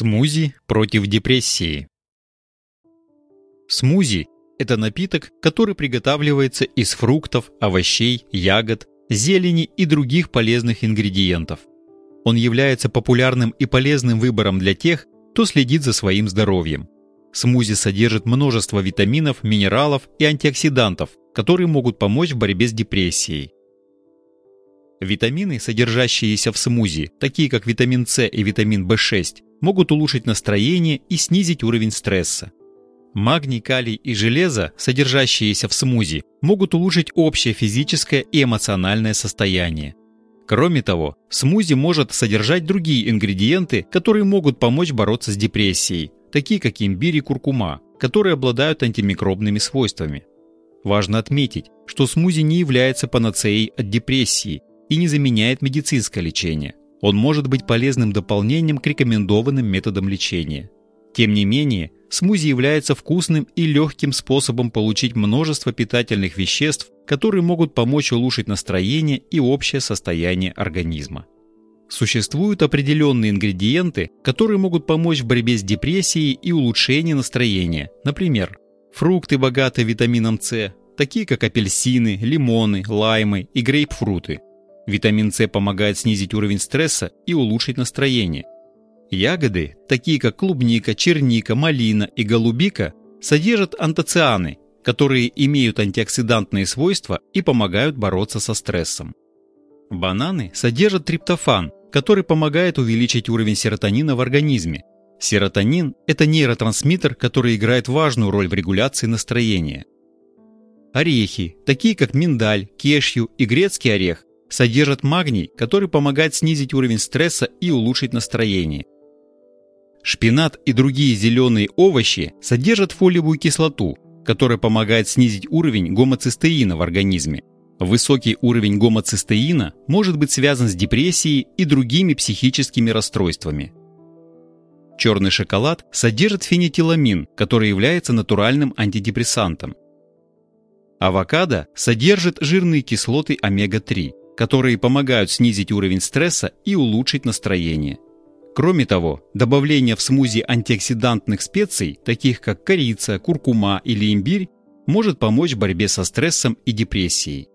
Смузи против депрессии. Смузи – это напиток, который приготавливается из фруктов, овощей, ягод, зелени и других полезных ингредиентов. Он является популярным и полезным выбором для тех, кто следит за своим здоровьем. Смузи содержит множество витаминов, минералов и антиоксидантов, которые могут помочь в борьбе с депрессией. Витамины, содержащиеся в смузи, такие как витамин С и витамин В6, могут улучшить настроение и снизить уровень стресса. Магний, калий и железо, содержащиеся в смузи, могут улучшить общее физическое и эмоциональное состояние. Кроме того, смузи может содержать другие ингредиенты, которые могут помочь бороться с депрессией, такие как имбирь и куркума, которые обладают антимикробными свойствами. Важно отметить, что смузи не является панацеей от депрессии и не заменяет медицинское лечение. Он может быть полезным дополнением к рекомендованным методам лечения. Тем не менее, смузи является вкусным и легким способом получить множество питательных веществ, которые могут помочь улучшить настроение и общее состояние организма. Существуют определенные ингредиенты, которые могут помочь в борьбе с депрессией и улучшении настроения. Например, фрукты, богатые витамином С, такие как апельсины, лимоны, лаймы и грейпфруты – Витамин С помогает снизить уровень стресса и улучшить настроение. Ягоды, такие как клубника, черника, малина и голубика, содержат антоцианы, которые имеют антиоксидантные свойства и помогают бороться со стрессом. Бананы содержат триптофан, который помогает увеличить уровень серотонина в организме. Серотонин – это нейротрансмиттер, который играет важную роль в регуляции настроения. Орехи, такие как миндаль, кешью и грецкий орех, содержат магний, который помогает снизить уровень стресса и улучшить настроение. Шпинат и другие зеленые овощи содержат фолиевую кислоту, которая помогает снизить уровень гомоцистеина в организме. Высокий уровень гомоцистеина может быть связан с депрессией и другими психическими расстройствами. Черный шоколад содержит фенитиламин, который является натуральным антидепрессантом. Авокадо содержит жирные кислоты омега-3, которые помогают снизить уровень стресса и улучшить настроение. Кроме того, добавление в смузи антиоксидантных специй, таких как корица, куркума или имбирь, может помочь в борьбе со стрессом и депрессией.